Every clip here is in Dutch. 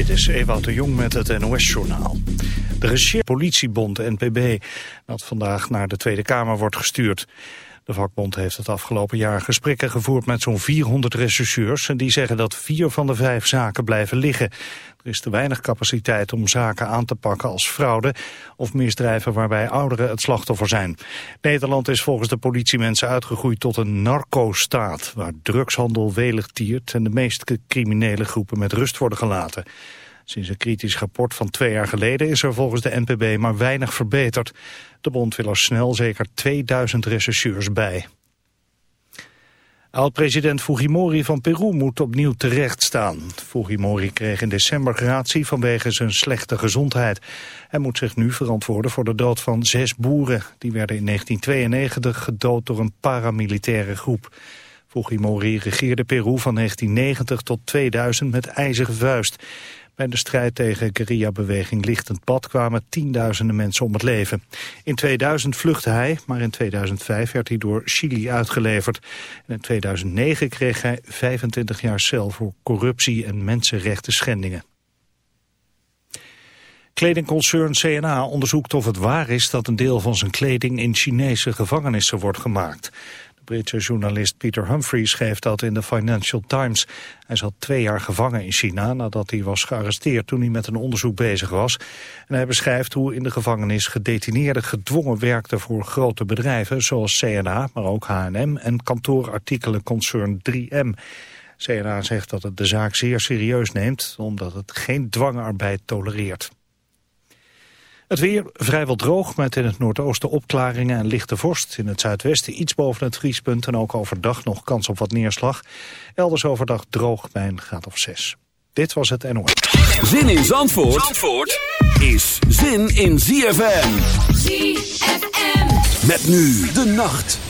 Dit is Ewout de Jong met het NOS-journaal. De recherche politiebond NPB dat vandaag naar de Tweede Kamer wordt gestuurd. De vakbond heeft het afgelopen jaar gesprekken gevoerd met zo'n 400 rechercheurs... en die zeggen dat vier van de vijf zaken blijven liggen. Er is te weinig capaciteit om zaken aan te pakken als fraude... of misdrijven waarbij ouderen het slachtoffer zijn. Nederland is volgens de politiemensen uitgegroeid tot een narco-staat... waar drugshandel welig tiert en de meest criminele groepen met rust worden gelaten. Sinds een kritisch rapport van twee jaar geleden is er volgens de NPB maar weinig verbeterd. De bond wil er snel zeker 2000 rechercheurs bij. Oud-president Fujimori van Peru moet opnieuw terecht staan. Fujimori kreeg in december gratie vanwege zijn slechte gezondheid. Hij moet zich nu verantwoorden voor de dood van zes boeren. Die werden in 1992 gedood door een paramilitaire groep. Fujimori regeerde Peru van 1990 tot 2000 met ijzeren vuist. Bij de strijd tegen guerrilla-beweging Lichtend Pad kwamen tienduizenden mensen om het leven. In 2000 vluchtte hij, maar in 2005 werd hij door Chili uitgeleverd. En in 2009 kreeg hij 25 jaar cel voor corruptie en mensenrechten schendingen. Kledingconcern CNA onderzoekt of het waar is dat een deel van zijn kleding in Chinese gevangenissen wordt gemaakt. Britse journalist Peter Humphrey schreef dat in de Financial Times. Hij zat twee jaar gevangen in China nadat hij was gearresteerd toen hij met een onderzoek bezig was. En hij beschrijft hoe in de gevangenis gedetineerden gedwongen werkten voor grote bedrijven zoals CNA, maar ook H&M en kantoorartikelenconcern 3M. CNA zegt dat het de zaak zeer serieus neemt omdat het geen dwangarbeid tolereert. Het weer vrijwel droog met in het noordoosten opklaringen en lichte vorst. In het zuidwesten iets boven het vriespunt en ook overdag nog kans op wat neerslag. Elders overdag droog bij een graad of zes. Dit was het NOS. Zin in Zandvoort, Zandvoort is zin in ZFM. ZFM. Met nu de nacht.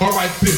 All right, bitch.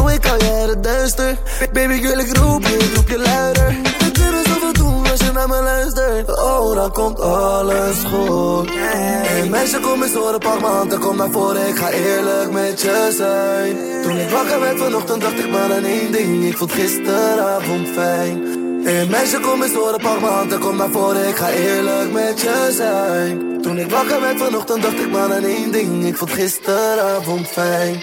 doe ik al jaren duister. Baby, wil ik roep je, roep je luider. We kunnen zoveel doen als je naar me luistert. Oh, dan komt alles goed. Hey meisje, kom eens horen, pak m'n handen, kom naar voren. Ik ga eerlijk met je zijn. Toen ik wakker werd vanochtend, dacht ik maar aan één ding. Ik vond gisteravond fijn. Hey meisje, kom eens horen, pak m'n handen, kom naar voren. Ik ga eerlijk met je zijn. Toen ik wakker werd vanochtend, dacht ik maar aan één ding. Ik vond gisteravond fijn.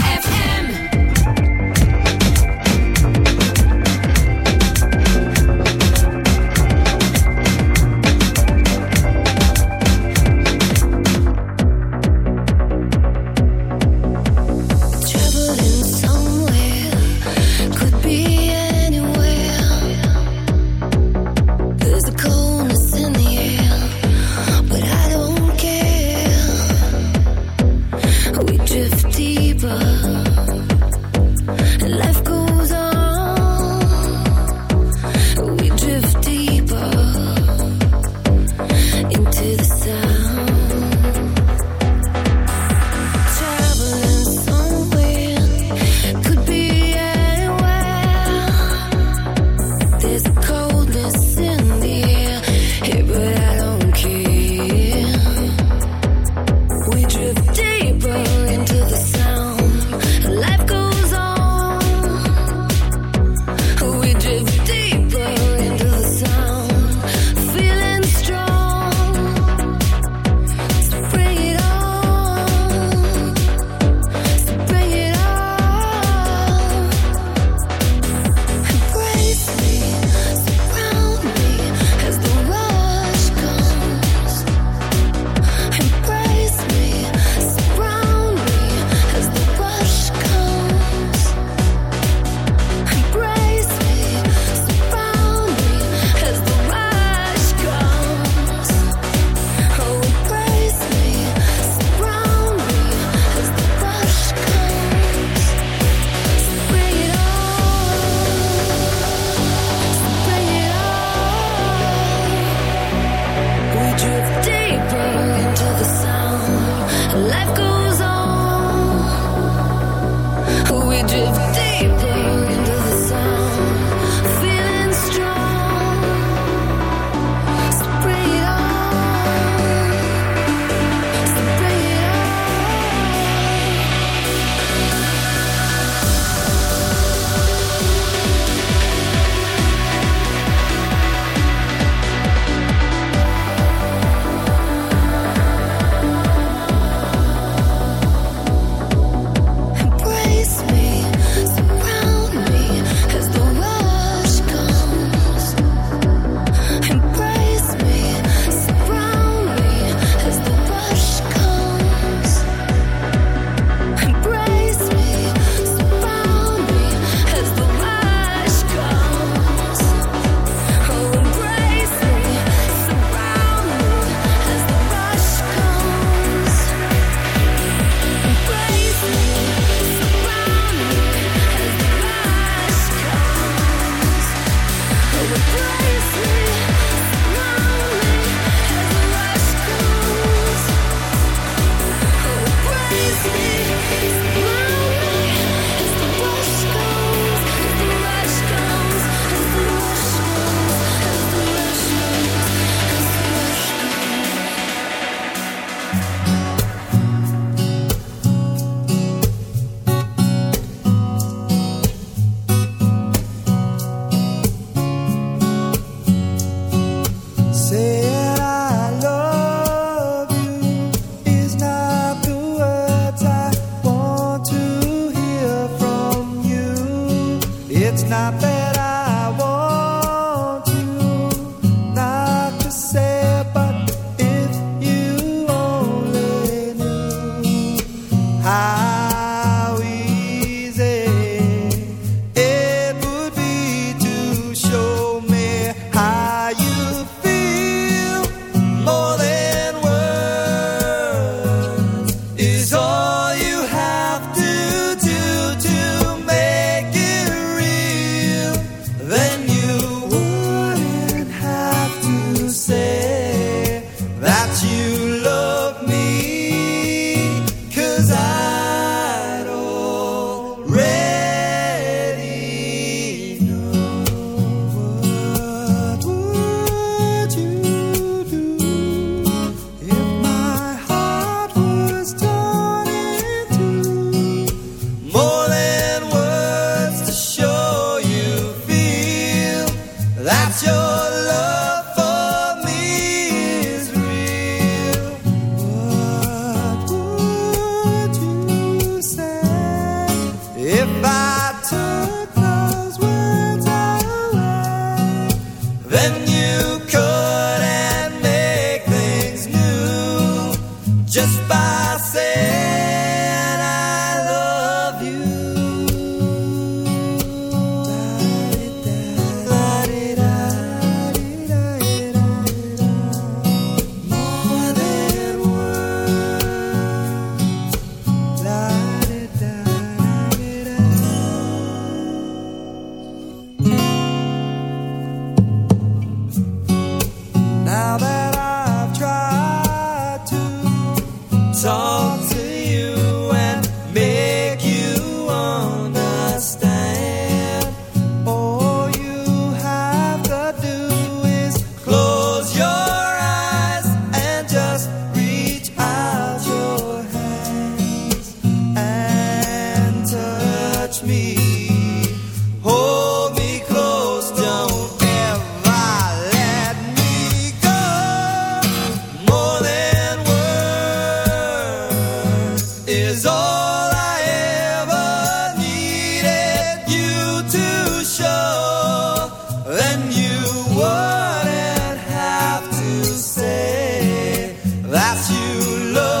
you love.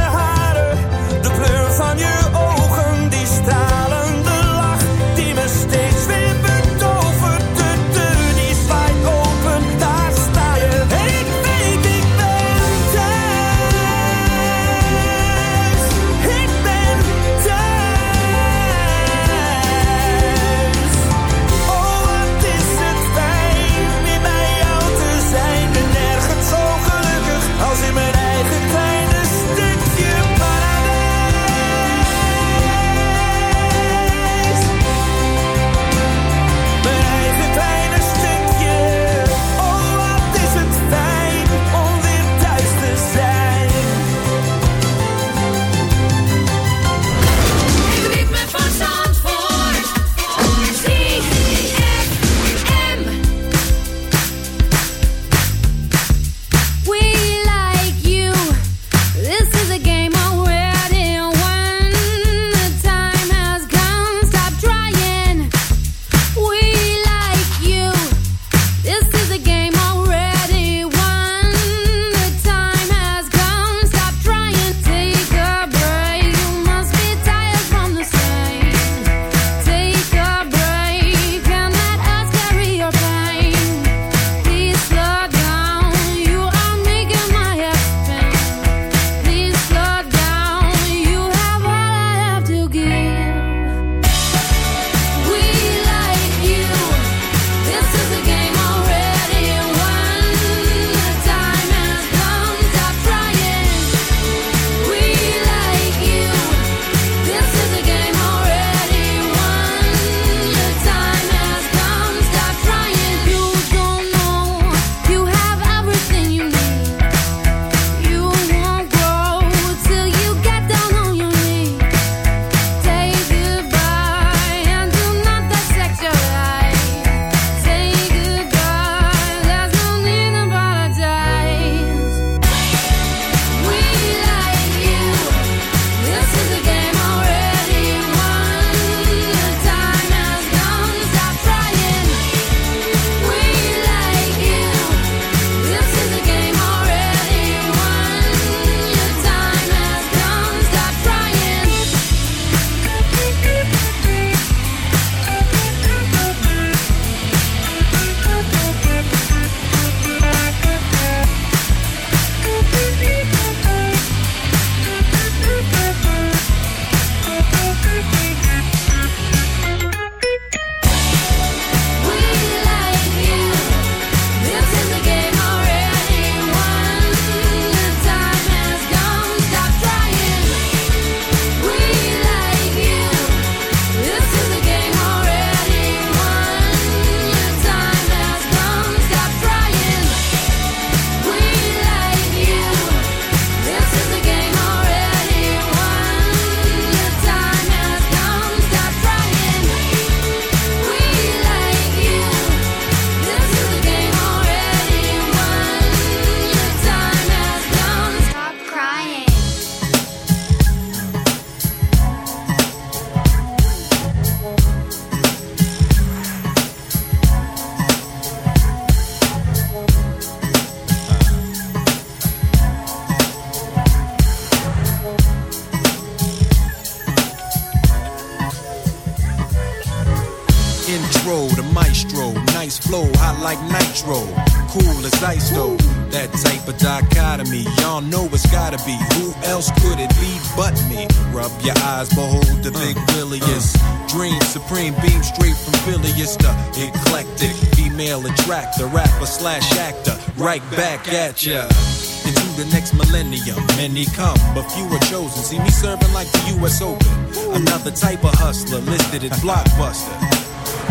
Another type of hustler listed as blockbuster.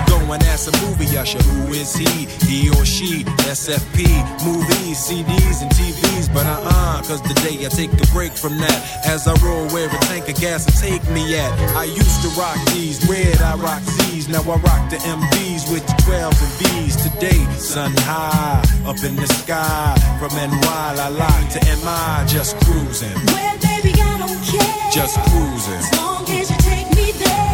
Go and ask a movie usher, who is he? He or she? SFP, movies, CDs, and TVs. But uh uh, cause the day I take a break from that. As I roll where a tank of gas will take me at. I used to rock these, red, I rock these. Now I rock the MVs with the 12s and V's. Today, sun high, up in the sky. From NY, I like to MI, just cruising. Well, baby, I don't care. Just cruising. As long as you take me there.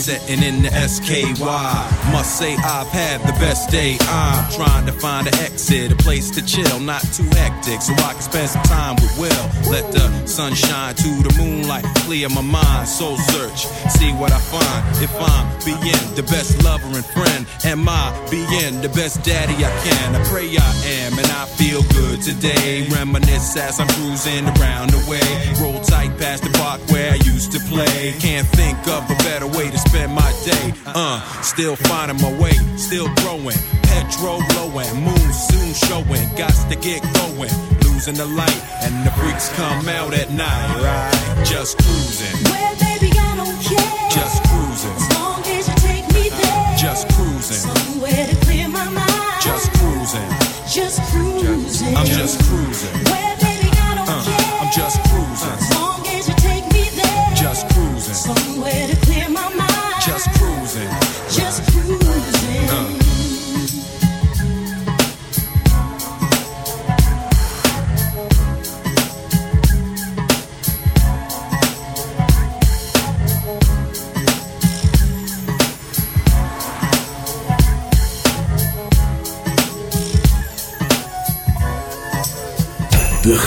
setting in the SKY. Must say I've had the best day. I'm trying to find an exit, a place to chill, not too hectic, so I can spend some time with Will. Let the sunshine to the moonlight clear my mind. Soul search, see what I find. If I'm being the best lover and friend, am I being the best daddy I can? I pray I am, and I feel good today. Reminisce as I'm cruising around the way. Roll tight past the park where I used to play. Can't think of a better way to spend my day. Uh, still finding my way, still growing. Petrol blowing, moon soon showing. Got to get going, losing the light, and the freaks come out at night. Right, just cruising, Well, baby, I don't care. just cruising, As long as you take me there. just cruising, Somewhere to clear my mind. just cruising. Just cruising. I'm just cruising. Well, baby, I don't Uh, care. I'm just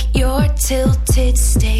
like your tilted state.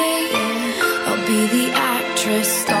Be the actress starring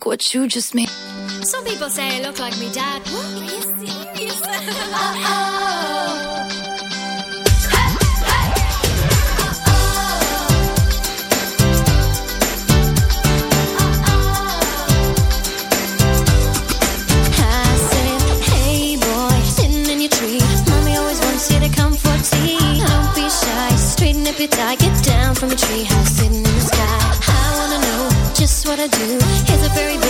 look what you just made. Some people say I look like me dad. What? Are you serious? oh. Don't be shy, straighten up your tie, get down from a treehouse what I do. Is a very big?